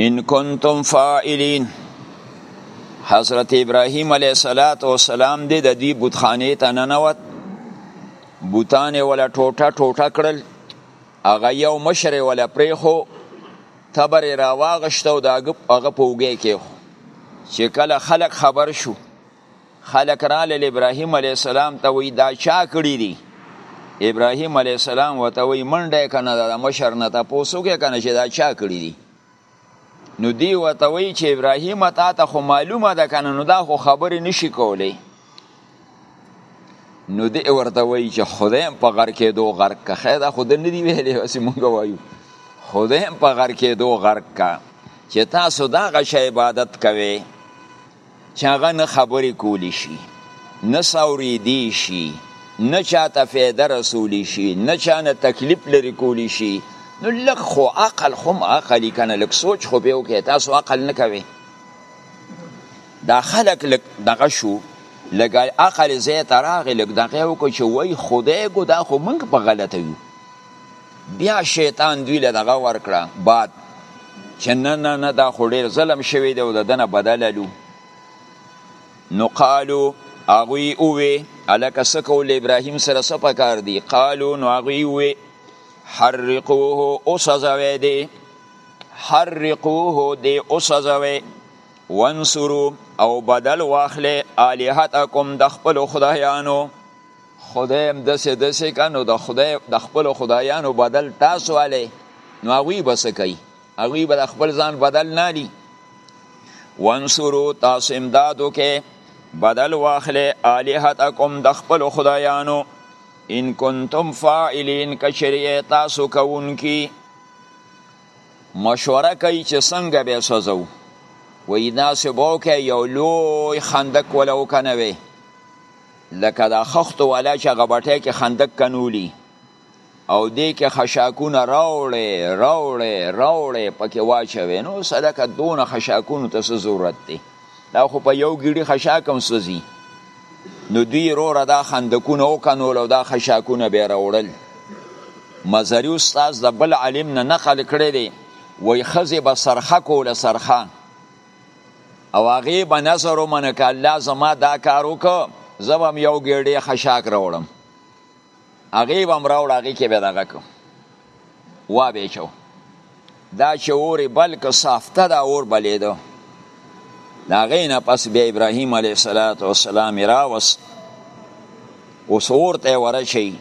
ان کنتم فاعلین حضرت ابراهیم علیه صلات و سلام دی د دوی بتخانه ته ننوت بوتان ولا ټوټه ټوټه کړل هغه یو مشر ولا پریخو تبر را واغشتو داګه هغه پوګه کې چې کله خلک خبر شو خلک رالل ابراهیم علیه السلام ته وایي دا چا کړي دي ابراهیم علیه السلام ورته وایي منډه یې که نه ده د مشر نه تپوس وکړې که نه چې دا چا کړي دي نو دی ورته وایي چې ابراهیمه تا ته خو معلومه ده که نه نو دا خو خبرې نشي کولی نو دی ورته وایي چې خدای هم په غر کېدو غرق که خیر دا خو د نه دي ویلې هسې مونږ وایو خدای هم په غر کېدو غرق که چې تاسو دغه شی عبادت کوئ چې هغه نه خبرې کولی شي نه ساوریدی شي نه چاته فایده رسولی شي نه چانه تکلیف لري کولی شي نو لږ خو عقل خو هم عقلي که نه لږ سوچ خو به وکړي تاسو عقل نه کوئ دا خلک لږ دغه شو لږ عقل ځای ته راغی لږ دغه یې وکړو چې وایي خدای ګو دا خو موږ په غلطه یو بیا شیطان دوی له دغه ورکړه بعد چې نه نه نه دا خو ډیر ظلم شوی دی او د دنه بدل لو نو قالو اغوی اووی الک سکول ابراهیم سره سپه کار دی قالو نو اغوی اووی حرقوه او سزاوی دی حرقوه دی او سزاوی وانصرو او بدل واخله الہتکم د خپل خدایانو خدای هم دسې دسې که نو د خدای د خپل خدایانو بدل تاسو علي نو هغوی به څه کوي هغوی به د خپل ځان بدل نه علي وانصرو تاسو امداد وکړئ بدل واخلئ الهتکم د خپل خدایانو ان کنتم فاعلین کشریه تاسو کوونکی مشوره کوي چې څنګه به سوځو وای داسې به وکړئ یو لوی خندق ولو که نه وی لکه دا خښتو والا چې هغه بټۍ کې خندق کنولي او دې کې خشاکونه راوړې راوړې راوړې پکې واچوي نو صدقه دونه خشاکونو ته څه ضرورت دی دا خو په یو ګیډي خشاک هم سوځي نو دوی روره دا خندقونه وکنول او دا خشاکونه به راوړل مزری استاد د بل عالم نه نقل کړی دی وای خزه به سرخه کوله سرخه او هغه به نظر ومنه که الله زما دا کار وکړ زه به یو ګیډې خشاک راوړم هغه به هم راوړ هغه کې به دغه کو وا به چو دا چې اور بلک صافته دا اور بلیدو دا غینه پس بیا ابراهیم علیه السلام راوس اوس اور ته ورشي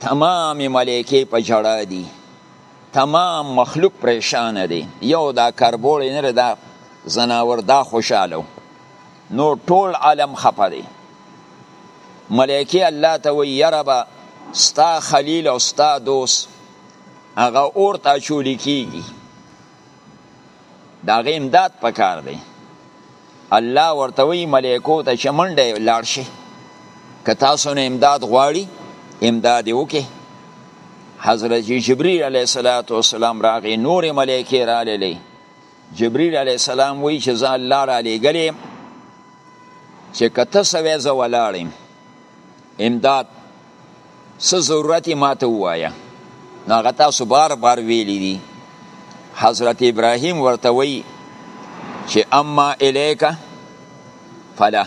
تمام ملائکه په جړا دي تمام مخلوق پریشان دی یو دا کربوړی نه دا زناور دا خوشاله نو ټول عالم خپه دی ملائکه الله ته وی یربا ستا خلیل او ستا دوست هغه اور ته چولی کیږي دا غیم داد پکار دی الله ورته وی ملائکو ته چې منډه لاړ شي که تاسو نه امداد غواړي امداد وکي حضرت جبرئیل علیه الصلاۃ والسلام راغی نور ملائکه را للی جبرئیل علیه السلام وی چې ځان الله را لګلې چې کته سوي زه ولاړم امداد څه ضرورت یې ماته ووایه نو هغه تاسو بار بار ویلی دي حضرت ابراهیم ورته وی چې اما الیکا فلا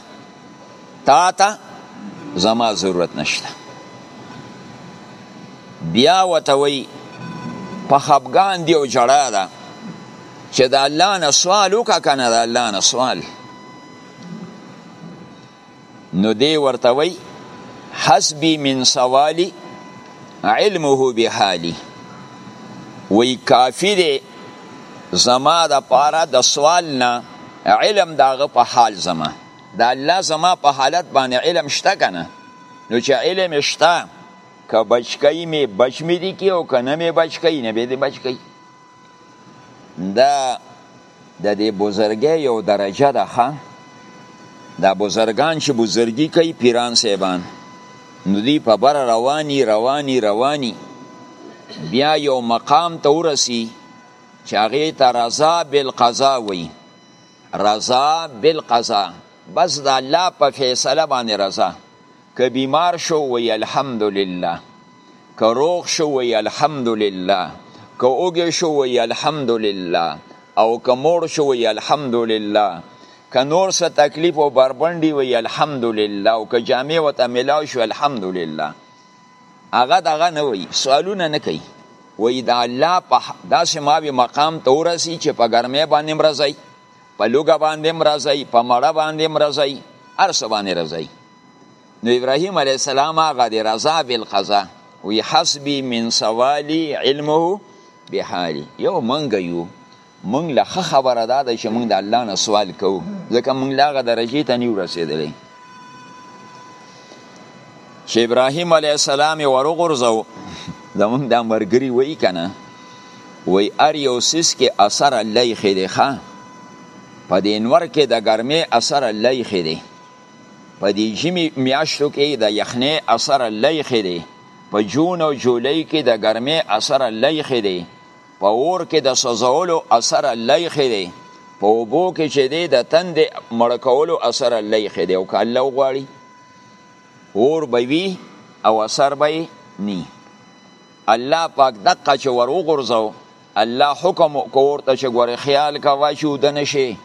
تا ته زما ضرورت نشته بیا ورته وی په خپګان دی او جړا ده چې د الله نه سوال وکړه کنه د الله نه سوال نو دی ورته وی حسبی من سوالی علمه بحالی وی کافی دی زما د پاره د سوال نه علم داغه په حال زما د الله زما په حالت باندې علم شته کنه نو چې علم شته که بچکی می بچ می دی کی او که نه می بچکی نه به دی بچکی دا د دې بزرګي یو درجه ده ښه دا بزرګان چې بزرګي کوي پیران صاحبان نو دی په بره رواني رواني رواني بیا یو مقام ته ورسی چې هغې ته رضا بالقضا وي رضا بالقضا بس د الله په فیصله باندې رضا که بیمار شو وایي الحمدلله، که روغ شو وایي الحمدلله، که وږی شو وایي الحمدلله او که موړ شو وایي الحمدلله، که نور څه تکلیف او بربنډ وي وایي الحمدلله او که جامې ورته ملاو شي الحمدلله. هغه دغه نه وایي، سوالونه نه کوي، وایي د الله په داسې ماوي مقام ته ورسي چې په ګرمۍ باندې هم راځي، په لوږه باندې هم راځي، په مړه باندې هم راځي، هر څه باندې راځي. نو ابراهيم عليه السلام هغه دی رضا بالقضا وی حسبي من سوالي علمه بحالي یو منګ یو مونږ له خبره دا ده چې مونږ د الله نه سوال کوو ځکه مونږ لا غ درجه ته نیو رسیدلې چې ابراهیم علی السلام ورغورځو زمونږ د مرګري وای کنه وای ار یو سیس کې اثر الله خې دی ښا په دې انور کې د ګرمه اثر الله خې دی په دې ژمي میاشتو کې د یخنۍ اثر لیخې دی په جون او جولای کې د ګرمۍ اثر لیخې دی په اور کې د سوزولو اثر لیخې دی په اوبو کې چې دی د تند مړ کولو اثر لیخې دی او که الله وغواړي اور به وي او اثر به نی الله پاک دقه چې ور وغورځو الله حکم کور ته چې ګورې خیال کوه چې ودنه شي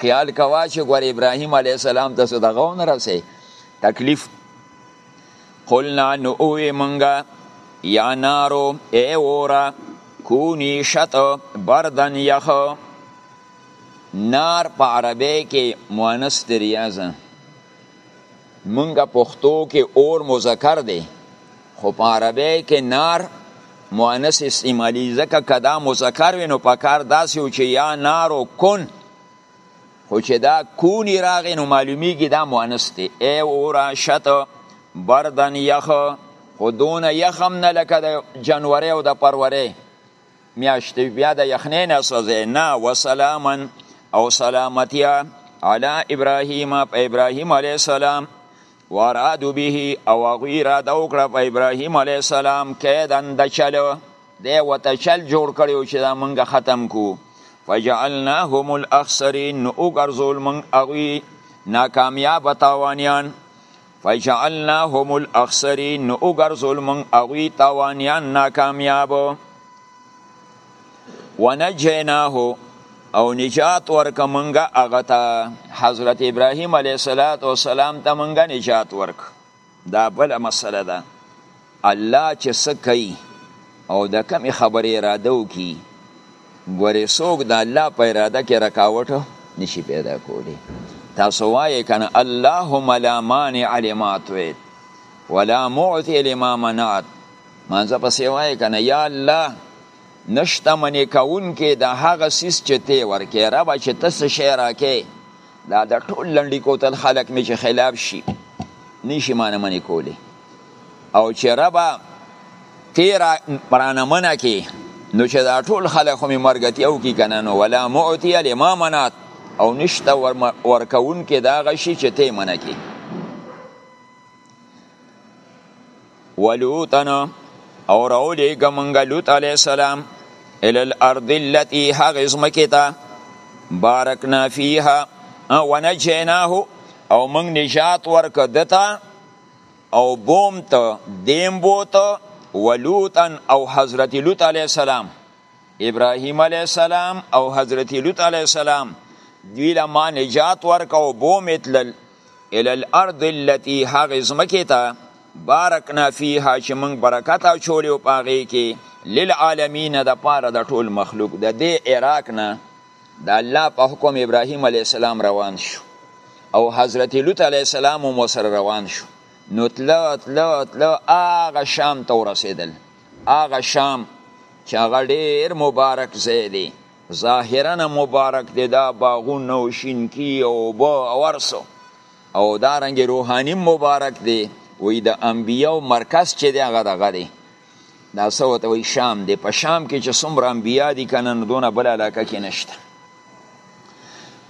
خیال کوا چې ګور ابراهیم علیه السلام ته څه دغه ونه رسې تکلیف قلنا نو اوې مونږه یا نارو ای وره کونی شت بردن یخ نار په عربی کې مؤنث دریازه مونږه پښتو کې اور مذکر دی خو په عربی کې نار مؤنث استعمالی ځکه کدا مذکر وینو په کار داسې و چې یا نارو کن خو چې دا کونی راغی نو معلومیږي دا مؤنث دی ای اورا شت بردن یخ خو دونه یخم نه لکه د جنوري او د پروري میاشتې بیا د یخنې نه سوځي نه وسلاما او سلامتیا علی ابراهیم په ابراهیم علی السلام ورادو به او غوی را د وکړه په ابراهیم علی السلام کیدن د چل د وته چل جوړ کړو چې دا منګه ختم کو فجعلناهم الاخسرین او ګرځول من غوی ناکامیاب تاوانیان فجعلناهم الاخسرین نو وګرځول موږ هغوی تاوانیان ناکامیاب ونجیناه او نجات ورک موږ هغه ته حضرت ابراهیم علیه السلام ته موږ نجات ورک دا بله مسله ده الله چې څه کوي او د کومې خبرې اراده وکړي ګورې څوک د الله په اراده کې رکاوټ نشي پیدا کولی تاسو وایې که نه اللهم لا مانع لما اعطیت ولا معطي لما منعت مانځه پسې وایې که نه یا الله نشته منې کوونکې د هغه څیز چې تی ورکې ربه چې ته څه شی راکې دا د ټول لنډي کوتل خلک مې چې خلاف شي نشي مانه منې کولی او چې ربا تیر رانه منع کې نو چې دا ټول خلک خو مې مرګتي او کې کنه نو ولا معتی لما منات او نشته ورکون کې دا غشي چې ته منع کې ولوتن او راولې ګمنګ لوت علی السلام ال الارض التي هغز مکتا بارکنا فيها ونجيناه او موږ نجات ورک دتا او بوم ته دیم بوت ولوطا او حضرت لوط علیه السلام ابراهیم علیه السلام او حضرت لوط علیه السلام دوی له ما نجات ورکو بوم اتلل ال الارض التي هغه زمکه ته بارکنا فيها چې موږ برکت اچولی او پاغې کې للعالمین د پاره د ټول مخلوق د دې عراق نه د الله په حکم ابراهیم علیه السلام روان شو او حضرت لوط علیه السلام هم سره روان شو نو تلو تلو تلو هغه شام ته ورسېدل هغه شام چې هغه ډېر مبارک ځای دی ظاهرا مبارک دی دا باغونه او شینکي او اوبه او هر څه او دارنګې روحاني مبارک دی وایي د انبیاو مرکز چې دی هغه دغه دی دا څه ورته وایي شام دی په شام کې چې څومره انبیا دي که نه نو دونه بله علاقه کې نشته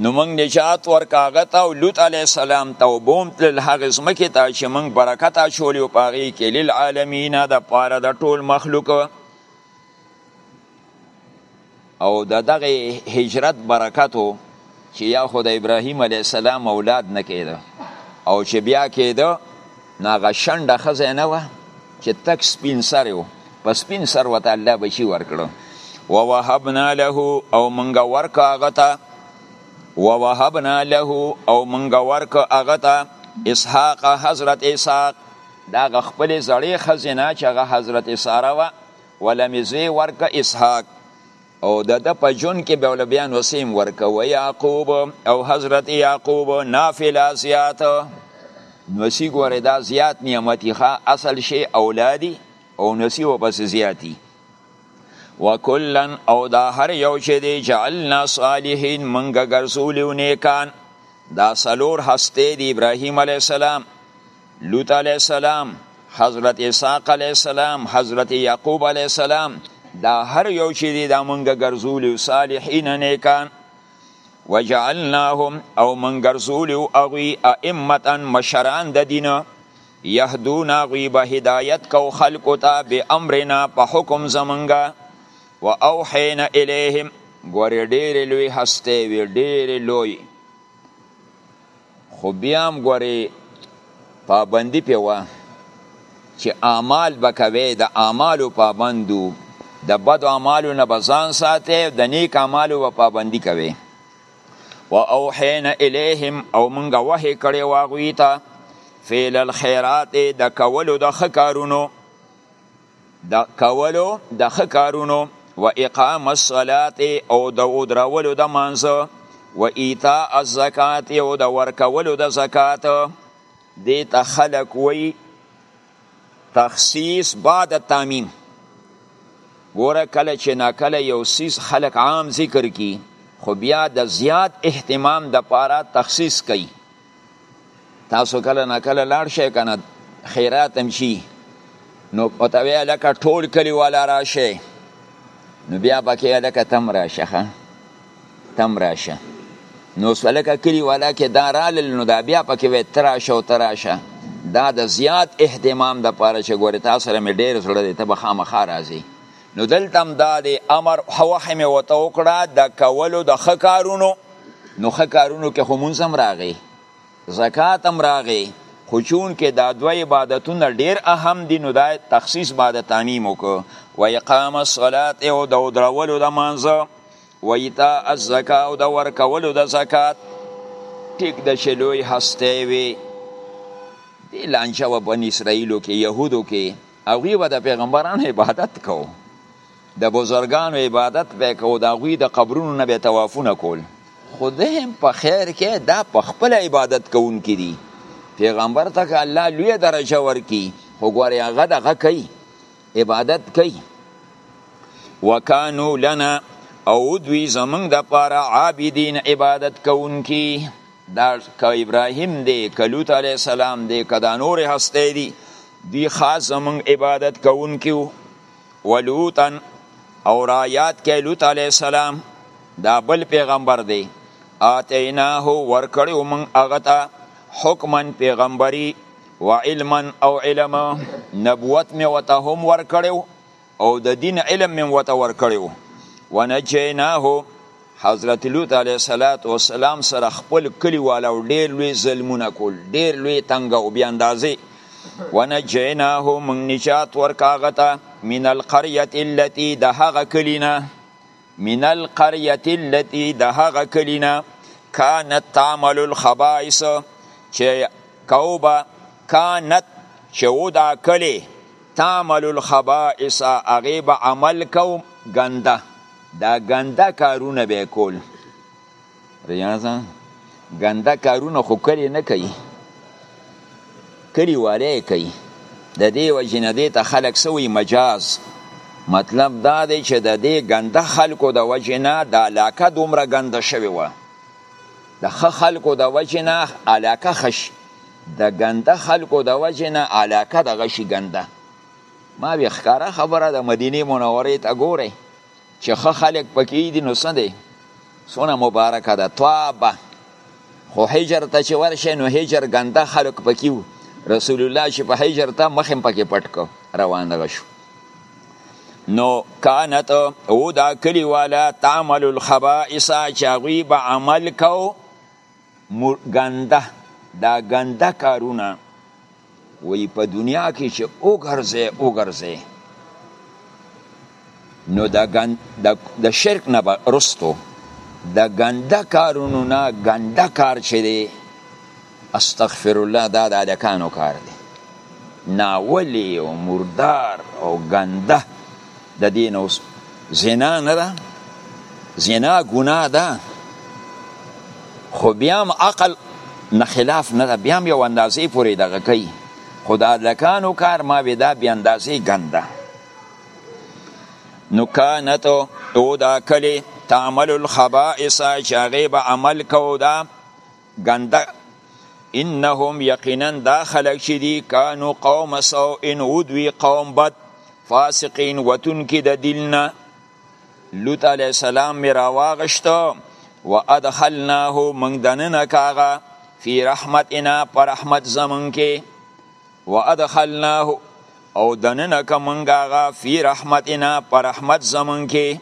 نو موږ نجات ورکړه هغه ته او لوط علیه السلام ته اوبه هم تلل هغې ځمکې ته چې موږ برکت اچولی و په هغې کې للعالمین دپاره د ټول مخلوق او د دغه هجرت برکتو چې یا خو د ابراهیم علیه السلام اولاد نه کېده او چې بیا کېده نو هغه شنډه ښځه نه وه چې تک سپین سری و په سپین سر ورته الله بچي ورکړو ووهبنا له او مونږ ورکه هغه ته ووهبنا له او مونږ ورکه هغه ته اسحاق حضرت اسحاق دا خپل زړې خزینه چې هغه حضرت ساره وه وله مې زوی ورکه اسحاق او د د په جون کې به ول بیا نو سیم ورکه و یعقوب او حضرت یعقوب نافله زیات نو سی ګوره دا زیات نعمتي ښه اصل شی اولادي او نسی و پس زیاتی وکلن او دا هر یو چې دی جعلنا صالحین منګه ګرځولیو نیکان دا سلور هسته دی ابراهیم علی السلام لوط علیه السلام حضرت اسحاق علیه السلام حضرت یعقوب علیه السلام دا هر یو چې دی دا مونږ ګرځولیو صالحین نیکان وجعلناهم او مونږ ګرځولیو هغوی ائمتا مشران د دینه یهدون هغوی به هدایت کو خلکو ته بامرنا په حکم زمونږه و اوحینا الیهم ګورې ډېرې لوی هستې وي ډېرې لوی خو بیا هم ګورې پابندي پې وه چې اعمال به کوې د اعمالو پابندو د بدو اعمالو نه به ځان ساتې د نیک اعمالو به پابندي کوې و اوحینا الیهم او مونږه وحی کړی واغوی ته فعل الخیرات د کولو د خکارونو د کولو د ښه کارونو و اقام الصلات او د ودرولو د مانځه و ایتاء الزکات او د ورکولو د زکات دې ته خلق وی تخصیص بعد التامین ګوره کله چې ناکله یو سیز خلق عام ذکر کی خو بیا د زیات اهتمام د پاره تخصیص کوي تاسو کله نه کله لاړ شئ کنه خیرات هم شي نو او ته وی لکه ټول کلی والا راشه نو بیا پکې لکه تم راشه تم راشه نو سلکه کلی والا کې دا رالل نو دا بیا پکې وی تراشه او تراشه دا د زیات اهتمام د پاره چې ګوره تاسو سره مې ډېر زړه دی ته به خامخا راځي نو دلته هم دا دی امر وحی مې ورته وکړه د کولو د ښه کارونو نو ښه کارونو کې خو مونځ هم راغی زکات هم راغی خو چونکې دا دوه عبادتونه ډیر اهم دي نو دا تخصیص به د تعمیم وکړو و اقام الصلات او د درولو د مانځه و ایتاء الزکا او د ورکولو د زکات ټیک د شلوی هسته وی دی لانچه و بن اسرائیلو کې یهودو کې هغوی به د پیغمبرانو عبادت کو د بزرګانو عبادت به کو د هغوی د قبرونو نه به توافونه کول خو ده هم په خیر کې دا په خپل عبادت کوونکي دي پیغمبر ته که الله لوی درجه ورکي خو ګورې هغه دغه کوي عبادت کوي وکانو لنا او دوی زمونږ د پاره عابدین عبادت کوونکي دا که ابراهیم دی که لوط علیه السلام دی که دا نور هستی دی دوی خاص زمون عبادت کوونکي وو ولوطا او رایات کې لوط علیه السلام دا بل پیغمبر دی آتیناه ورکړو من هغه ته حکما پیغمبري و علما او علم نبوت می وته هم ورکړو او د دین علم مې وته ورکړی و ونجیناه حضرت لوط علیه السلام سره خپل کلی والا ډیر لوی ظلمونه کول ډیر لوی تنګ او بیا اندازې ونجیناه موږ نجات ورکاغه ته من القريه التي د هغه کلینا من القريه التي د هغه کلی نه کانت تعمل الخبائث چې کوبه کانت چې و دا کلی تعمل الخبائث هغې به عمل کو ګنده دا ګنده کارونه به کول ریاضه ګنده کارونه خو کلی نه کوي کلی والی کوي د دې وجې نه دې ته خلک سوی مجاز مطلب دا دی چې د دې ګنده خلکو د وجې نه د علاقه دومره ګنده شوې وه د ښه خلکو د وجې نه علاقه ښه شي د ګنده خلکو د وجې نه علاقه دغه شي ګنده ما وی ښکاره خبره د مدینې منورې ته ګورئ چې خه خلک پکې دي نو څه دی سونه مبارکه ده طابه خو حجر ته چې ورشه نو حجر ګنده خلک پکې وو رسول الله چې په حجر ته مخم پکې پټ کو روان دغه شو نو کانت او دا کلی والا تعمل الخبائس چې هغوی به عمل کو مو ګنده دا ګنده کارونه وی په دنیا کې چې وګرځي وګرځي نو د ګند د شرک نه رستو د ګنده کارونو نه ګنده کار چې دی استغفر الله دا د الکانو کار دی ناولی او مردار او ګنده د دین اوس زنا نه ده زنا ګناه ده خو بیا هم عقل نه خلاف نه ده بیا هم یو اندازې پورې دغه کوي خو د هلکانو کار ما وې دا بې اندازې ګنده نو کانت او دا کلی تعمل الخبائس چې هغې به عمل کو دا ګنده انهم یقینا دا خلق چې دي کانو قوم سو ان ودوی قوم بد فاسقین وتون کې د دلنا لوط علی السلام می راواغشتو و ادخلناه من دننه کاغه فی رحمتنا پر رحمت زمون کې و ادخلناه او دننه کمنګاغه فی رحمتنا پر رحمت زمون کې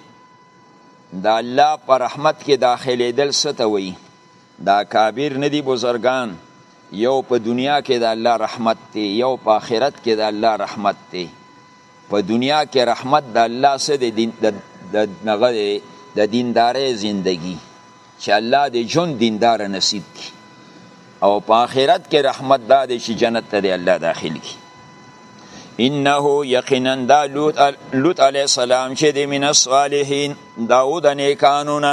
د الله پر رحمت کې داخلي دل ستوي دا اکابر نه دي بزرګان یو په دنیا کې د الله رحمت دی یو په آخرت کې د الله رحمت دی په دنیا کې رحمت د الله سره د دین د دغه د دیندارې زندگی چې الله دې جون دیندار نصیب کړي او په آخرت کې رحمت دا دی چې جنت ته دې الله داخل کړي انه یقینا دا لوط لوط علی السلام چې د من الصالحین داود نیکانونه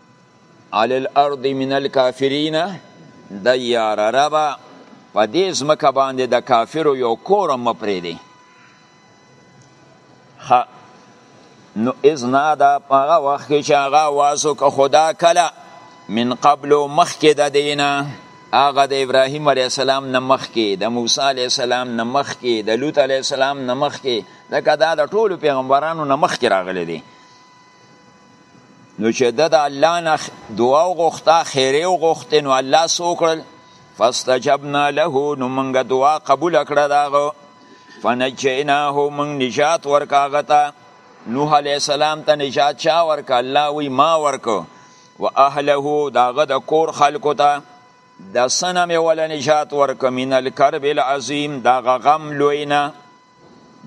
علی الارض من الكافرین د یار ربا په دې ځمکه باندې د کافرو یو کور هم مه پرېږدې نو اذ نادا په هغه وخت کې چې هغه اواز وکړه خو دا کله من قبلو مخکې د دی نه هغه د ابراهیم علیه السلام نه مخکې د موسی علیه السلام نه مخکې د لوط علیه السلام نه مخکې ځکه دا د ټولو پیغمبرانو نه مخکې راغلی دی نو چې د د الله نه دعا وغوښته خیرې وغوښتې نو الله څه وکړل فاستجبنا له نو موږ دعا قبول کړه د هغه فنجیناه موږ نجات ورکه هغه ته نوح علیه السلام ته نجات چا ورکه الله وی ما ورکه و اهله د هغه د کور خلکو ته د سنه مې وله نجات ورکه من الکرب العظیم د هغه غم لوی نه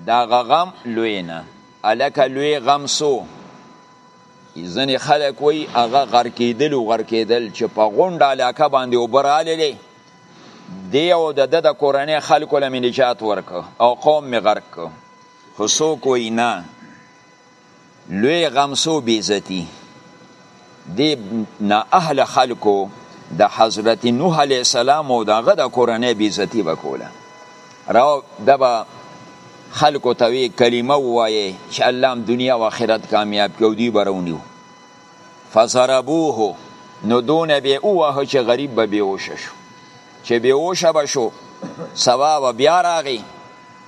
داغه غم لوی نه الکه لوی غم سو ځنې خلک وای هغه غر کېدل او غر کېدل چې په غونډه علاقه باندې وبراللې دی او د د کورنۍ خلکو له نجات ورک او قوم می غرق خو څوک وای نه لوی غم سو بیزتی دی نا اهل خلکو د حضرت نوح علیه السلام او دغه د کورنۍ بیزتی وکوله راو دبا خلکو ته وی کلمه وایي چې الله هم دنیا او آخرت کامیاب کړي او دوی به راونیو فضربوه نو دونه به ووهه چې غریب به بېهوشه شو چې بېهوشه به شو سبا به بیا راغی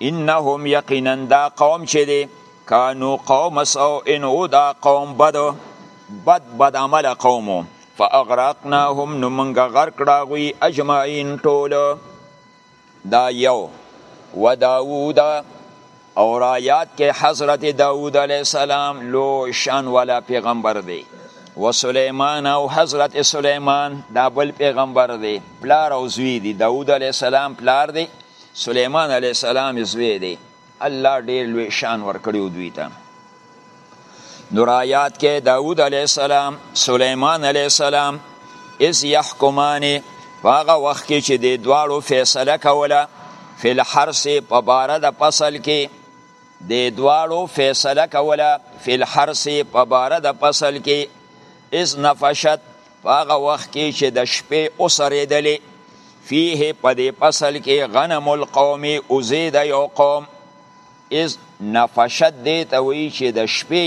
انهم یقینا دا قوم چې دی کانو قوم سو ان او دا قوم بد بد بد عمل قومو فاغرقناهم نو منګه غرق راغوي اجمعین ټول دا یو و داوود او رایات کې حضرت داوود علی السلام لو شان والا پیغمبر دی و سلیمان او حضرت سلیمان دا بل پیغمبر دی پلار او زوی دی داوود علی السلام پلار دی سلیمان علیه السلام زوی دی الله ډیر لوی شان ورکړیو دوی ته نور آیات کې داوود علیه السلام سلیمان علیه السلام از یحکمانی هغه وخت کې چې د دواړو فیصله کوله فل حرس په باره د فصل کې د دواړو فیصله کوله فل حرس په باره د فصل کې از نفشت په هغه وخت کې چې د شپې وسرېدلې فيه په دې فصل کې غنم القوم اوزې د یو قوم از نفشت دې ته وایي چې د شپې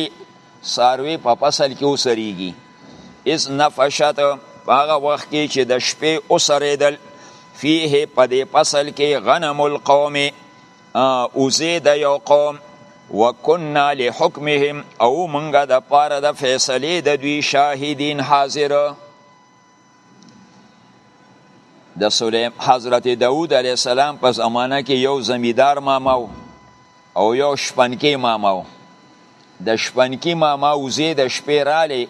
ساروی په فصل کې وسرېږي از نفشت په هغه وخت کې چې د شپې وسرېدل فيه په دې فصل کې غنم القوم اوزه د یو قوم وکنا لحکمهم او منګه د پاره د فیصله د دوی شاهدین حاضر د سلیم حضرت داوود علی السلام په زمانہ کې یو زمیدار ماما او یو شپنکی ماما د شپنکی ماما اوزه د شپې رالی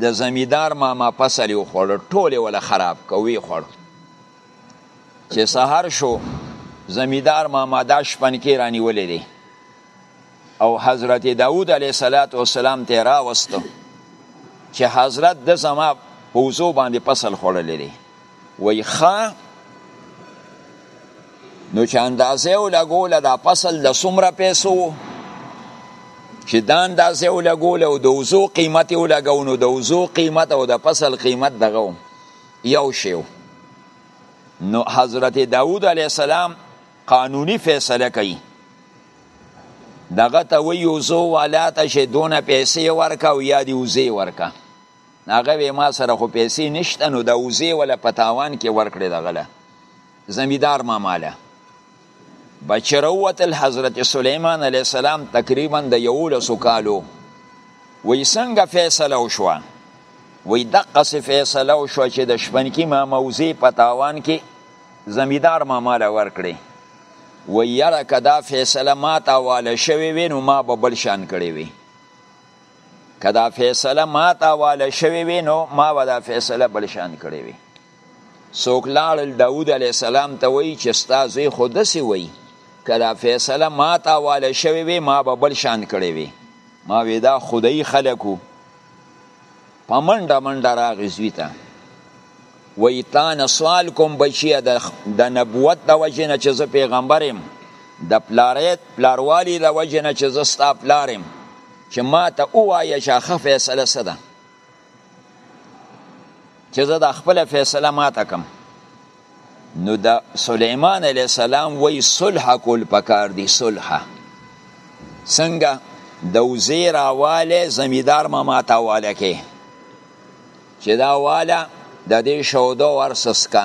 د زمیدار ماما پسلی خوړ ټوله ولا خراب کوي خوړ چې سهار شو زمیدار ماما دا شپنکی رانیولې دی او حضرت داود علیه صلوات و سلام ته راوستو چې حضرت د زما پوزو باندې پسل خوړلې دی وای خا نو چې اندازې ولګول دا پسل د سمره پیسو چې دا اندازې ولګول او د وزو قیمت ولګاو نو د وزو قیمت او د پسل قیمت دغه یو شی و نو حضرت داود علیه السلام قانوني فیصله کوي دغه ته وی وزو والا ته چې دونه پیسې ورکا او یا دی وزې ورکا هغه ما سره خو پیسې نشته نو د وزې ولا په تاوان کې ورکړې دغله زمیدار ماما له به چې راووتل حضرت سلیمان علیه السلام تقریبا د یولسو کالو وایي څنګه فیصله وشوه وایي دقسې فیصله وشوه چې د شپنکي ماما وزې په تاوان کې زمیدار ماما له ورکړې وایي یاره که دا فیصله ما ته حواله شوې وي نو ما به بل شان کړی وي که دا فیصله ما ته حواله شوې وي نو ما به دا فیصله بل شان کړی وي څوک لاړل داود علیه السلام ته وایي چې ستا زوی خو داسې وایي که دا فیصله ما ته حواله شوې وي ما به بل شان کړی وي ما وی دا خدایي خلکو په منډه منډه راغی زوی ته وایي تا نه سوال کوم بچیه د نبوت د وجې نه چې زه پیغمبر یم د پلاریت پلاروالي د وجې نه چې زه ستا پلار یم چې ما ته ووایه چې ښه فیصله څه ده چې زه د خپل فیصله ماته کم نو د سلیمان علیه السلام وی صلح کول پکار دی صلح څنګه د وزې راواله زمیدار ما ماته واله کې چې دا واله د دې شودو ورسسکه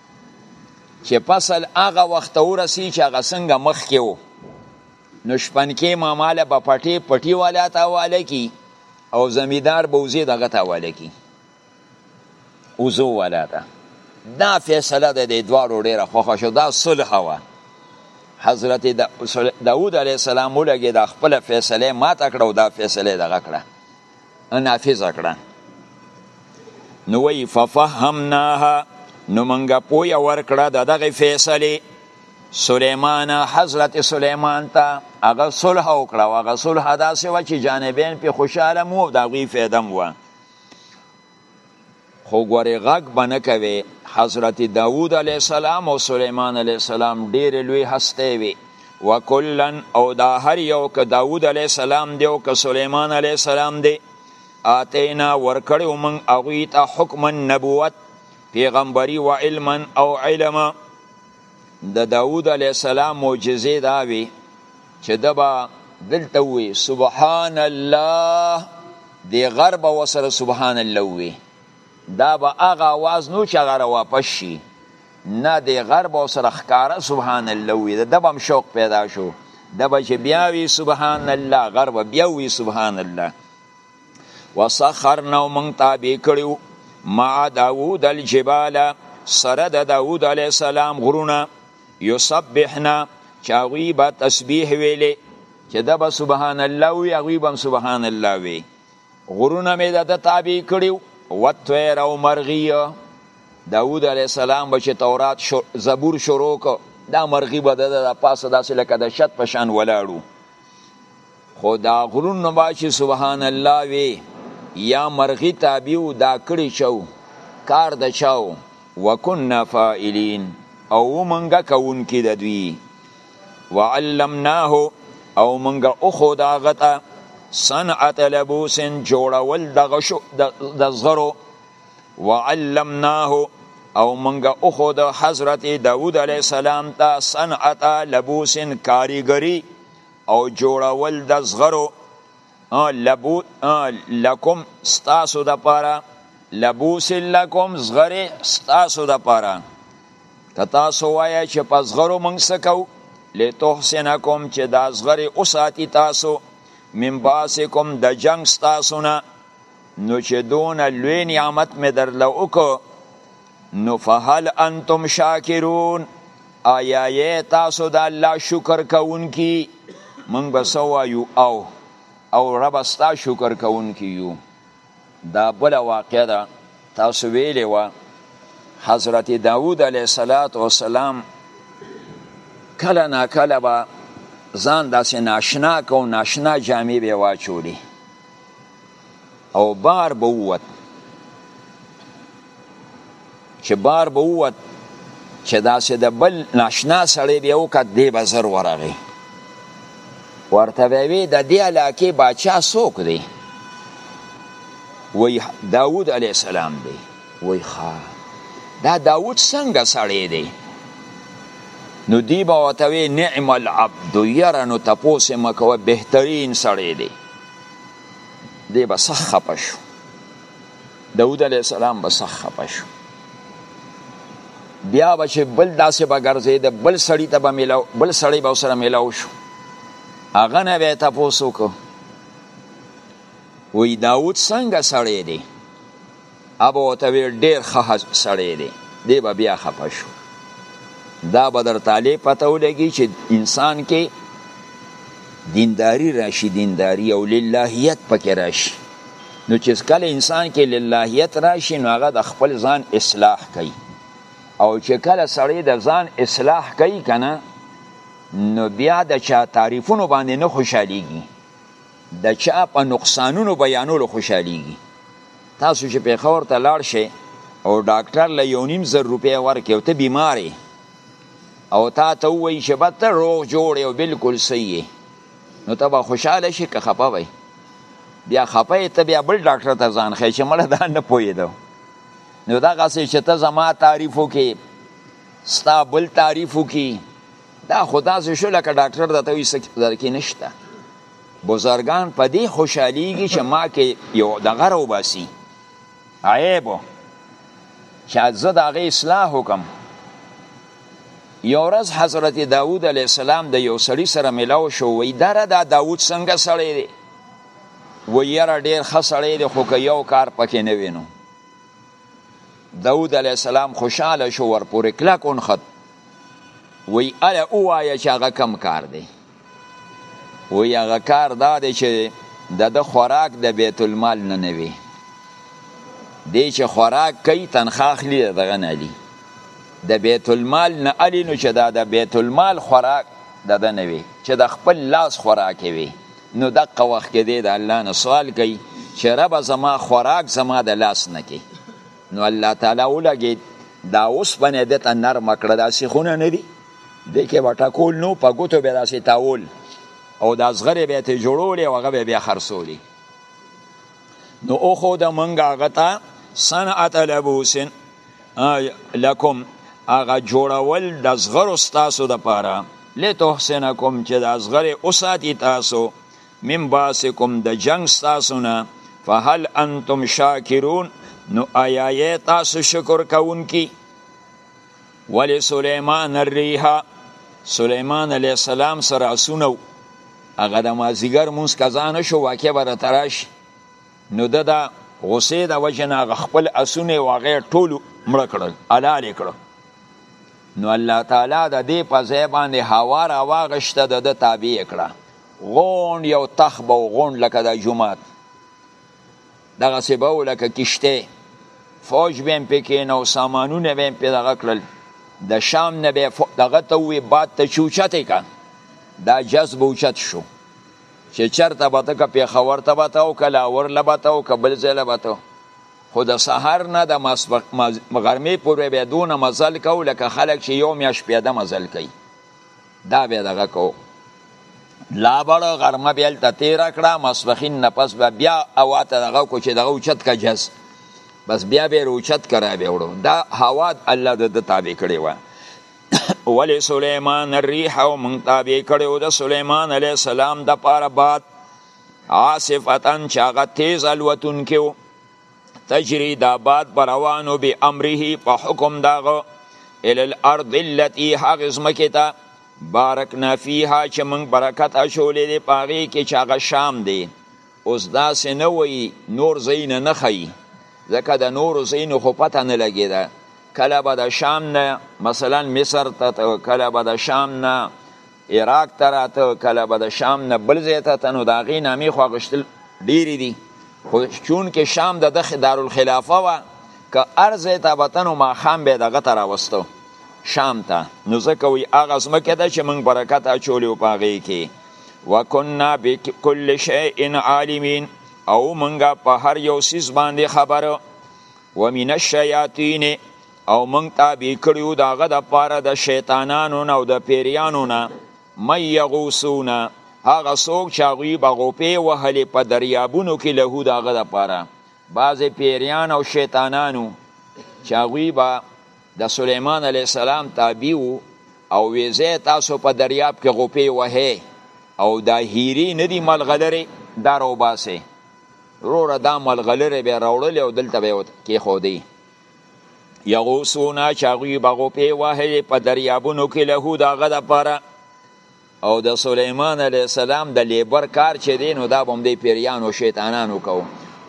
چې فصل هغه وخت ورسی چې هغه څنګه مخ کې وو نو شپنکې ماماله به پټې پټې والا ته حواله کی او زمیدار به وزې دغه ته حواله کی وزو والا ته دا فیصله د دې دواړو ډیره خوښه شو دا صلح وه حضرت داود علیه السلام ولګې دا خپل فیصله ما تکړه او دا فیصله دغه کړه نافذه کړه نو وی ففهمناها نو منګه پویا ورکړه د دغه فیصله سلیمان حضرت سلیمان ته هغه صلح وکړه او هغه صلح داسې و چې جانبین په خوشاله مو او د هغوی فایده مو خو ګورې غږ به نه کوي حضرت داوود علیه السلام او سلیمان علیه السلام ډېر لوی هستی وي وکلن او دا هر یو که داوود علیه السلام دی او که سلیمان علیه السلام دی آتینا ورکړی ومن اغوی ته حکم نبوت پیغمبری و علما او علما د داود علیه السلام معجزې دا وي چې د به دلته وي سبحان الله دی غرب و سره سبحان الله وي دا به هغه आवाज نو چې هغه را واپس شي نه دی غرب و سره ښکارا سبحان الله وي د دبم شوق پیدا شو د به چې بیا وي سبحان الله غرب بیا وي سبحان الله وسخرنا او مونږ تابع کړیو مع داوود الجبال سره د داوود علی السلام غرونه یسبحنا چې هغوی به تسبیح ویلې چې د به سبحان الله وي هغوی به سبحان الله وي غرونه مې د ده تابع کړي وطیر او مرغی داود علیه السلام به چې تورات شو زبور شروع کو دا مرغی به د ده د پاسه داسې لکه د شت په شان ولاړو خو دا غرونه با چې سبحان الله وی یا مرغی تابیو دا کړی چو کار د چاو وکنا فاعلین او منګه کونکي د دوی وعلمناه او منګه او خو دا غته صنعت لبوسن جوړول د غشو د زغرو وعلمناه او منګه او خو د حضرت داوود علی السلام ته صنعت لبوسن کاریګری او جوړول د زغرو لبو لکم ستاسو د پاره لبوس لکم زغره ستاسو د پاره که تاسو وایه چې په زغرو موږ څه کوو لتحسنکم چې دا زغرې وساتي تاسو من باسکم د جنگ ستاسو نه نو چې دونه لوی نعمت مې درله وکړو نو فهل انتم شاکرون آیا یې تاسو د الله شکر کوونکي موږ به څه وایو او او ربه ستا شکر کوونکي یو دا بله واقعه ده تاسو ویلې وه حضرت داود علیه الصلاة والسلام کله نا کله به ځان داسې ناشنا کو ناشنا جامې به واچولې او بار به ووت چې بار به ووت چې داسې د بل ناشنا سړی بیا وکړ دی به زر ورغی ورته به وی د دې علاقې باچا څوک دی وی داود علیه السلام دی وی ښه دا داود څنګه سړی دی نو دی به ورته وی نعم العبد یاره نو تپوس یې مه کوه بهترین سړی دی دی به سخت خپه شو داود علیه السلام به سخت خپه شو بیا به چې بل داسې به ګرځېده بل سړي ته به میلاو بل سړی به سره میلاو شو هغه نه به تپوس وکړو وی داود څنګه سړی دی ابا ورته وی ډیر ښه سړی دی دی به بیا خپه شو دا به در طالب پته ولګي چې انسان کې دینداری راشي دینداری او للهیت پکې راشي نو چې کله انسان کې للهیت راشي نو هغه د خپل ځان اصلاح کوي او چې کله سړی د ځان اصلاح کوي کنه نو بیا د چا تعریفونو باندې نه خوشحالیږي د چا په نقصانونو بیانولو خوشحالیږي تاسو چې پیښور ته لاړ شئ او ډاکټر له یو نیم زر روپۍ ورکړي او ته بیمار او تا ته ووایي چې به ته روغ جوړ او بلکل صحیح نو ته به خوشحاله شي که خفه وي بیا خفه ته بیا بل ډاکټر ته ځان ښیې چې مړه دا نه پوهېدو نو دغسې چې ته زما تعریف وکړې ستا بل تعریف وکړي دا خو داسې شو لکه ډاکټر درته وایي څه درکې نشته بزرګان په دې خوشحالیږي چې ما کې یو دغه راوباسي عیب چې زه د هغې اصلاح وکم یو ورځ حضرت داود علیه السلام د یو سړي سره ملاو شو وی دره دا داود څنګه سړی دی و یاره ډېر ښه سړی دی خو که یو کار پکې نه وینو داود علیه السلام خوشحاله شو ورپورې کلک ونښت وی اله ووایه چې هغه کم کار دی وی هغه کار دا دی چې د د خوراک د بیت المال نه نه وي دی چې خوراک کوي تنخواه اخلي دغه نه علي د بیت المال نه علي نو چې دا د بیت المال خوراک د ده نه وي چې د خپل لاس خوراک وي نو دقه وخت کې دی د الله نه سوال کوي چې ربه زما خوراک زما د لاس نه کې نو الله تعالی ولګېد دا اوسپنه ده ته نرمه کړه دا سیخونه نه دي دې کې به ټکول نو په ګوتو به داسې تاول او دا زغرې به ته جوړولې او هغه به بیا خرڅولې نو او خو د منګه هغه ته صنعت لبوسن لکم هغه جوړول د زغرو ستاسو د پاره لتحسنکم چې د زغرې اوساتي تاسو من باسکم د جنگ ستاسو نه فهل انتم شاکرون نو آیا تاسو شکر کوونکی ولی سلیمان الریح سلیمان علیه السلام سره اسونه و هغه د مازیګر مونځ قضا نه شو واقع به درته راشي نو ده د غصې د وجې نه هغه خپل اسونه او هغه یې ټول مړه کړل حلال یې کړل نو الله تعالی د دې په ځای باندې هوا راواغشته د ده تابع یې کړه غونډ یو تخ به و غونډ لکه د جومات دغسې به و لکه کشتۍ فوج به هم پې کېنو سامانونه به هم پې دغه کړل د شام نه به دغه ته ووې باد ته چې اوچتې که دا جذب اوچت شو چې چېرته به ته که پېښور ته به ته او که لاهور له به ته او که بل ځای له به ته خو د سهار نه د غرمې پورې به یې دونه مزل کوو لکه خلک چې یو میاشت پیاده مزل کوي دا به دغه کو لا بړ غرمه بیا ته تیر کړه مسبخین نه پس به بیا اواته دغه کو چې دغه اوچت کا جز بس بیا به روچت کرا به وړو دا هوا الله د تابع کړي و ولی سلیمان الريح او من تابع کړو د سلیمان علی السلام د پاره باد عاصفتن چاغه تیز الوتون کیو تجری دا باد پر روانو به امره په حکم داغه ال الارض التي هغه زمکه ته بارکنا فيها چې موږ برکت اچولې دې پاغي کې چې هغه شام دی اوس دا سنه وی نور زین نه خي ځکه د نور زین خو پته نه لګی دا کله به د شام نه مثلا مصر ته کله به د شام نه عراق ته راته کله به د شام نه بل ځای ته ته نو د هغې نامې خو اخیستل ډېرې دي خو چونکې شام د ده دارالخلافه وه که هر ځای ته به ته نو ماښام به یې دغه ته راوستو شام ته نو ځکه وایي هغه ځمکه ده چې موږ برکت اچولی و په هغې کې وکنا بکل شیء عالمین او موږ په هر یو څیز باندې خبر ومن الشیاطین او موږ تابع کړیو د هغه دپاره د شیطانانو نه او د پیریانو نه من یغوسون هغه څوک چې هغوی به غوپې وهلې په دریابونو کې له د هغه دپاره بعضې پیریان او شیطانانو چې هغوی به د سلیمان علیه السلام تابع وو او ویزه تاسو په دریاب کې غوپې وهې او دا هیری نه دي ملغلرې دا روباسې روره دا ملغلرې به راوړلې او دلته به یې کېښودې یغوسونا چې هغوی به غوپې وهلې په دریابونو کې له د هغه دپاره او د سلیمان علیه السلام د لیبر کار چې دی نو دا به همدې پیریانو شیطانانو کو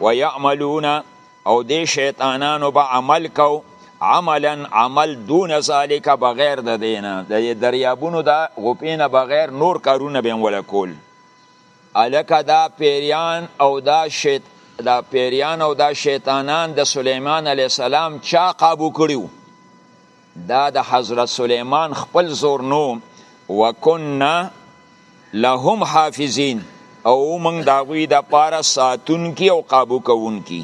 و یعملون او دې شیطانانو به عمل کو عملا عمل دون ذالک بغیر د دینه د دریابونو د غوپې نه بغیر نور کارونه به هم ولا کول الکه دا پیریان او دا شیط دا پیریان او دا شیطانان د سلیمان علی السلام چا قابو کړیو دا د حضرت سلیمان خپل زور نو وکنا لهم حافظین او موږ دا غوی د پاره ساتون کی او قابو کوون کی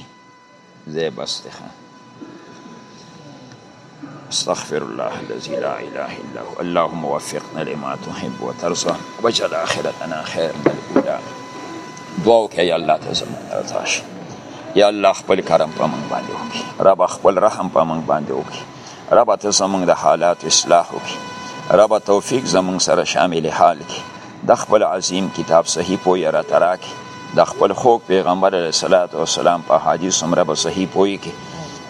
ځای بس دی ښه استغفر الله الذي لا اله الا هو اللهم وفقنا لما تحب وترضى واجعل اخرتنا خير من الاولى دعا وکړه یا الله ته زموږ رضا شي یا الله خپل کرم په موږ باندې وکړي رب خپل رحم په موږ باندې وکړي رب ته زموږ د حالات اصلاح وکړي رب توفیق زموږ سره شامل حال کړي د خپل عظیم کتاب صحیح پوی را تراک د خپل خوک پیغمبر علیه الصلاۃ والسلام په حدیث سمره به صحیح پوی کی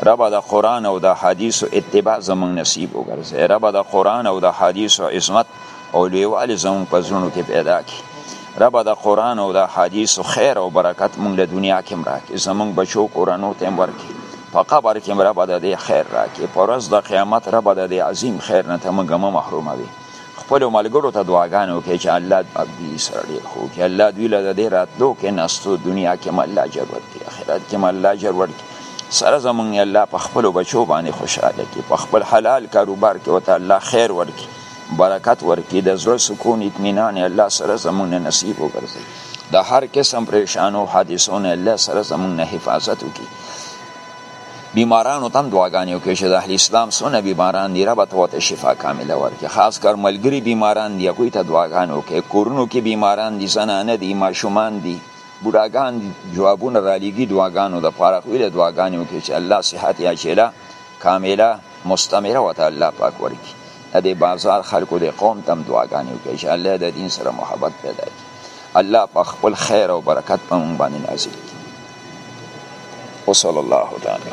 رب د قران او د حدیث اتباع زمون نصیب وګرځي رب د قران او د حدیث عظمت او لیوال زمون په زړونو کې پیدا کی رب د قران او د حدیث خیر او برکت مونږ له دنیا کې مراکې زمونږ بچو کورانو ته ورکې په قبر کې رب د دې خیر راکې پر ورځ د قیامت رب د دې عظیم خیر نه ته مونږ محروموي خپل ملګرو ته دعاګانې وکړي چې الله دوی سره ډېر ښه وکړي الله دوی له دې راتلو کې نستو دنیا کې هم الله اجر ورکړي آخرت کې هم الله اجر ورکړي سره زمونږ الله په خپلو بچو باندې خوشحاله کړي په خپل حلال کاروبار کې ورته الله خیر ورکړي برکت ورکړي د زړه سکون اطمینان الله سره زمونږ نصیب وګرځوي د هر قسم پریشانو حادثو نه الله سره زمونږ حفاظت وکړي بیمارانو تم دعاګانې وکړي چې د اهل اسلام سونه بیماران دي رب ته وته شفا کامله ورکړي خاص کر ملګری بیماران دي کوی ته دعاګانې وکړي کورونو کې بیماران دي زنانه دي ماشومان دي بوډاګان دي جوابونه را لېږي دعاګانو د پاره خو له دعاګانې وکړي چې الله صحت یا چیلا کامله مستمره وته الله پاک ورکړي د بازار خلکو د قوم تم دعاګانې وکړي چې الله د دین سره محبت پیدا کړي الله په خپل خیر او برکت په موږ باندې نازل کړي وصلی الله تعالی